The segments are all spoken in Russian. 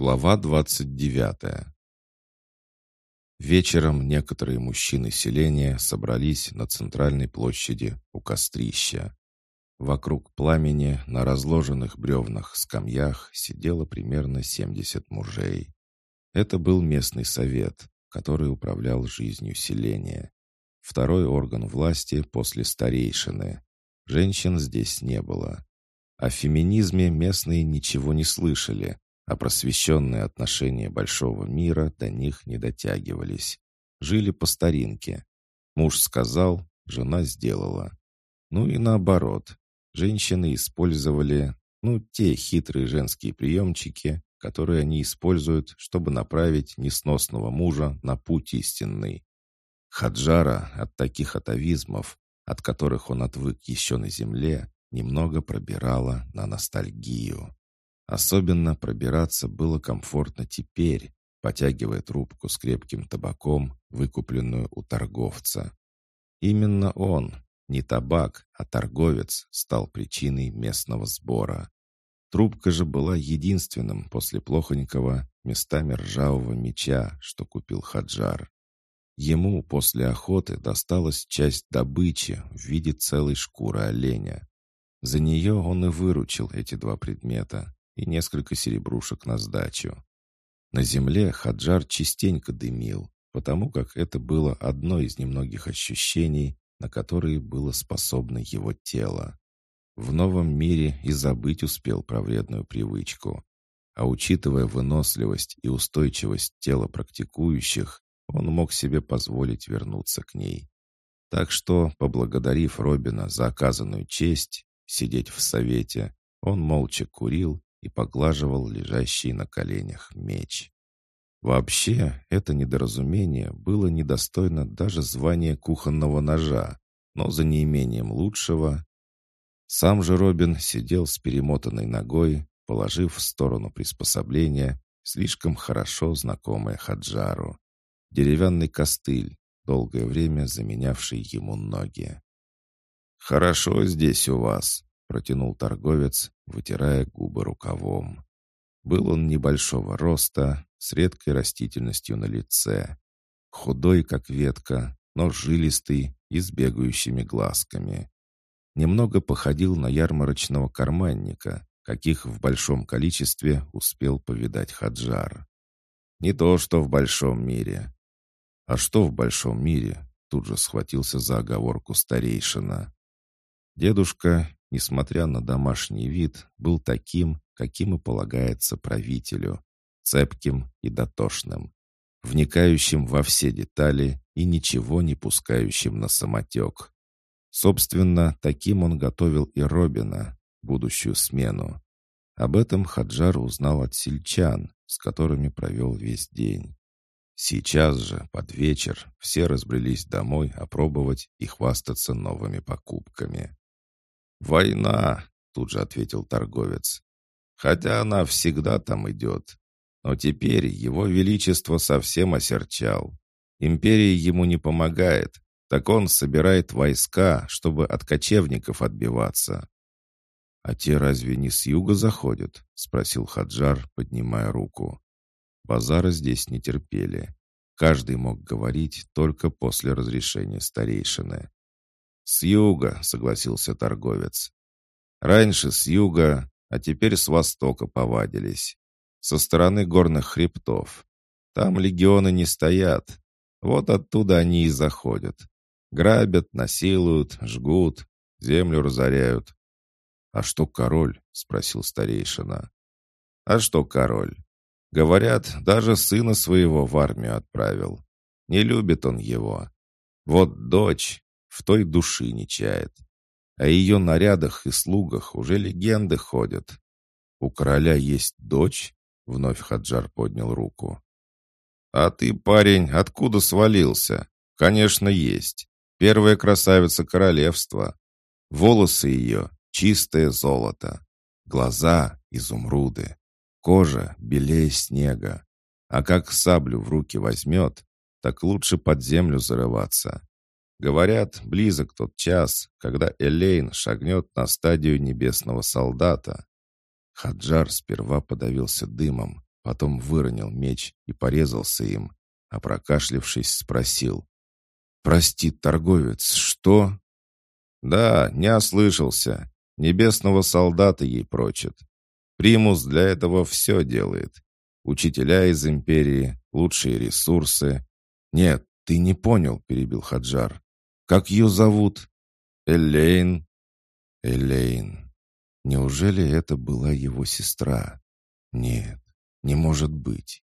Глава 29 Вечером некоторые мужчины селения собрались на центральной площади у кострища. Вокруг пламени на разложенных бревнах скамьях сидело примерно 70 мужей. Это был местный совет, который управлял жизнью селения. Второй орган власти после старейшины. Женщин здесь не было. О феминизме местные ничего не слышали, а просвещенные отношения большого мира до них не дотягивались. Жили по старинке. Муж сказал, жена сделала. Ну и наоборот. Женщины использовали, ну, те хитрые женские приемчики, которые они используют, чтобы направить несносного мужа на путь истинный. Хаджара от таких атовизмов, от которых он отвык еще на земле, немного пробирала на ностальгию. Особенно пробираться было комфортно теперь, потягивая трубку с крепким табаком, выкупленную у торговца. Именно он, не табак, а торговец, стал причиной местного сбора. Трубка же была единственным после плохонького местами ржавого меча, что купил Хаджар. Ему после охоты досталась часть добычи в виде целой шкуры оленя. За нее он и выручил эти два предмета, и несколько серебрушек на сдачу. На земле Хаджар частенько дымил, потому как это было одно из немногих ощущений, на которые было способно его тело. В новом мире и забыть успел про вредную привычку. А учитывая выносливость и устойчивость тела практикующих, он мог себе позволить вернуться к ней. Так что, поблагодарив Робина за оказанную честь, сидеть в совете, он молча курил и поглаживал лежащий на коленях меч. Вообще, это недоразумение было недостойно даже звания кухонного ножа, но за неимением лучшего... Сам же Робин сидел с перемотанной ногой, положив в сторону приспособления, слишком хорошо знакомое Хаджару. Деревянный костыль, долгое время заменявший ему ноги. «Хорошо здесь у вас», протянул торговец, вытирая губы рукавом. Был он небольшого роста, с редкой растительностью на лице. Худой, как ветка, но жилистый и с бегающими глазками. Немного походил на ярмарочного карманника, каких в большом количестве успел повидать Хаджар. Не то, что в большом мире. А что в большом мире? Тут же схватился за оговорку старейшина. Дедушка, несмотря на домашний вид, был таким, каким и полагается правителю, цепким и дотошным, вникающим во все детали и ничего не пускающим на самотек. Собственно, таким он готовил и Робина, будущую смену. Об этом Хаджар узнал от сельчан, с которыми провел весь день. Сейчас же, под вечер, все разбрелись домой опробовать и хвастаться новыми покупками. «Война», — тут же ответил торговец. «Хотя она всегда там идет. Но теперь его величество совсем осерчал. Империя ему не помогает, так он собирает войска, чтобы от кочевников отбиваться». «А те разве не с юга заходят?» — спросил Хаджар, поднимая руку. Базара здесь не терпели. Каждый мог говорить только после разрешения старейшины. «С юга», — согласился торговец. «Раньше с юга, а теперь с востока повадились. Со стороны горных хребтов. Там легионы не стоят. Вот оттуда они и заходят. Грабят, насилуют, жгут, землю разоряют. «А что король?» — спросил старейшина. «А что король? Говорят, даже сына своего в армию отправил. Не любит он его. Вот дочь, в той души не чает. О ее нарядах и слугах уже легенды ходят. У короля есть дочь? Вновь Хаджар поднял руку. «А ты, парень, откуда свалился?» «Конечно, есть. Первая красавица королевства. Волосы ее — чистое золото. Глаза — изумруды. Кожа — белее снега. А как саблю в руки возьмет, так лучше под землю зарываться. Говорят, близок тот час, когда Элейн шагнет на стадию небесного солдата. Хаджар сперва подавился дымом, потом выронил меч и порезался им, а прокашлившись, спросил. «Прости, торговец, что?» «Да, не ослышался. Небесного солдата ей прочит. Примус для этого все делает. Учителя из империи, лучшие ресурсы. Нет, ты не понял, перебил Хаджар. Как ее зовут? Элейн. Элейн. Неужели это была его сестра? Нет, не может быть.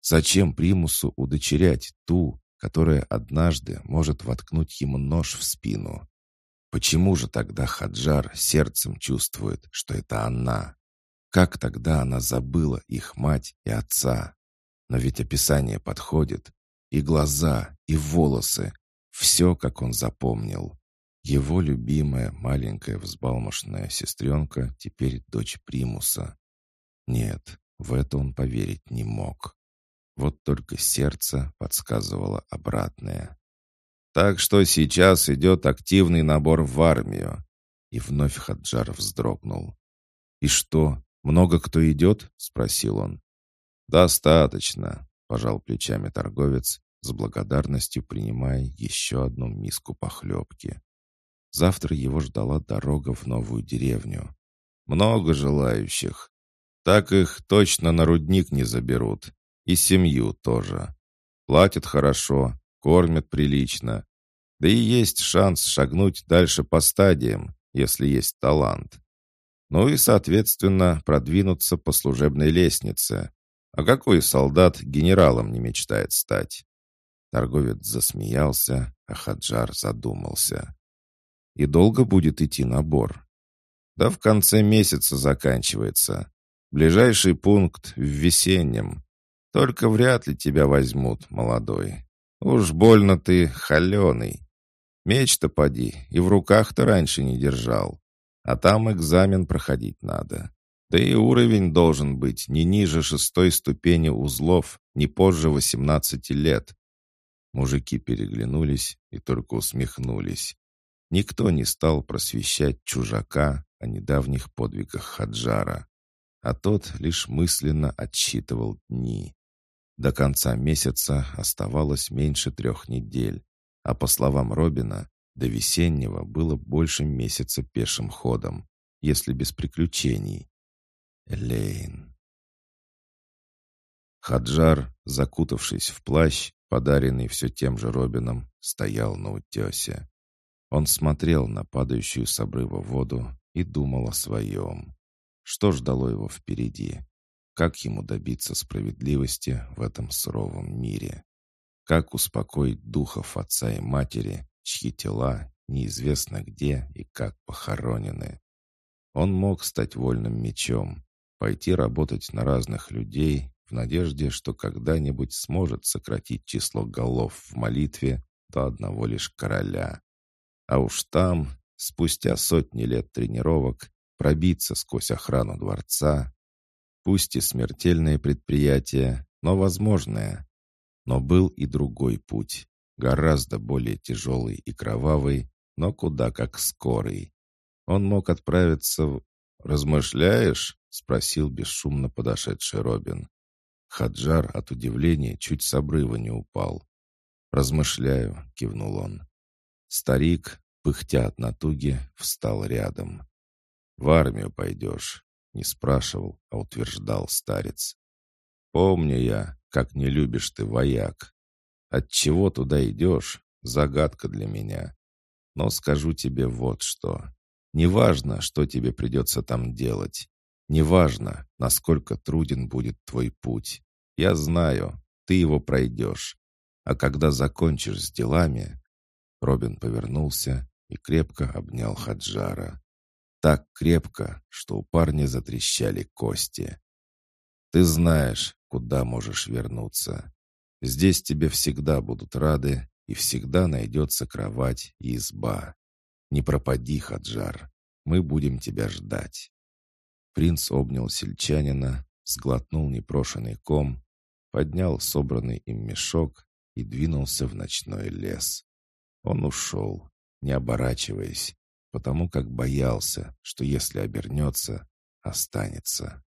Зачем примусу удочерять ту, которая однажды может воткнуть ему нож в спину? Почему же тогда Хаджар сердцем чувствует, что это она? Как тогда она забыла их мать и отца? Но ведь описание подходит. И глаза, и волосы. Все, как он запомнил. Его любимая маленькая взбалмошная сестренка теперь дочь Примуса. Нет, в это он поверить не мог. Вот только сердце подсказывало обратное. Так что сейчас идет активный набор в армию. И вновь Хаджар вздрогнул. «И что, много кто идет?» — спросил он. «Достаточно», — пожал плечами торговец, с благодарностью принимая еще одну миску похлебки. Завтра его ждала дорога в новую деревню. «Много желающих. Так их точно на рудник не заберут. И семью тоже. Платят хорошо, кормят прилично. Да и есть шанс шагнуть дальше по стадиям, если есть талант. Ну и, соответственно, продвинуться по служебной лестнице. А какой солдат генералом не мечтает стать? Торговец засмеялся, а Хаджар задумался. «И долго будет идти набор?» «Да в конце месяца заканчивается. Ближайший пункт в весеннем. Только вряд ли тебя возьмут, молодой. Уж больно ты холеный. Меч-то поди, и в руках-то раньше не держал. А там экзамен проходить надо. Да и уровень должен быть не ниже шестой ступени узлов, не позже восемнадцати лет. Мужики переглянулись и только усмехнулись. Никто не стал просвещать чужака о недавних подвигах Хаджара, а тот лишь мысленно отсчитывал дни. До конца месяца оставалось меньше трех недель, а по словам Робина, до весеннего было больше месяца пешим ходом, если без приключений. Лейн. Хаджар, закутавшись в плащ, подаренный все тем же Робином, стоял на утесе. Он смотрел на падающую с обрыва воду и думал о своем. Что ждало его впереди? Как ему добиться справедливости в этом суровом мире? Как успокоить духов отца и матери, чьи тела неизвестно где и как похоронены? Он мог стать вольным мечом, пойти работать на разных людей в надежде, что когда-нибудь сможет сократить число голов в молитве до одного лишь короля. А уж там, спустя сотни лет тренировок, пробиться сквозь охрану дворца, пусть и смертельное предприятие, но возможное. Но был и другой путь, гораздо более тяжелый и кровавый, но куда как скорый. Он мог отправиться в... «Размышляешь?» — спросил бесшумно подошедший Робин. Хаджар от удивления чуть с обрыва не упал. «Размышляю», — кивнул он. Старик, пыхтя от натуги, встал рядом. «В армию пойдешь», — не спрашивал, а утверждал старец. «Помню я, как не любишь ты вояк. От чего туда идешь, загадка для меня. Но скажу тебе вот что. Неважно, что тебе придется там делать. Неважно, насколько труден будет твой путь. Я знаю, ты его пройдешь. А когда закончишь с делами...» Робин повернулся и крепко обнял Хаджара. Так крепко, что у парня затрещали кости. «Ты знаешь, куда можешь вернуться. Здесь тебе всегда будут рады, и всегда найдется кровать и изба. Не пропади, Хаджар, мы будем тебя ждать». Принц обнял сельчанина, сглотнул непрошенный ком, поднял собранный им мешок и двинулся в ночной лес. Он ушел, не оборачиваясь, потому как боялся, что если обернется, останется.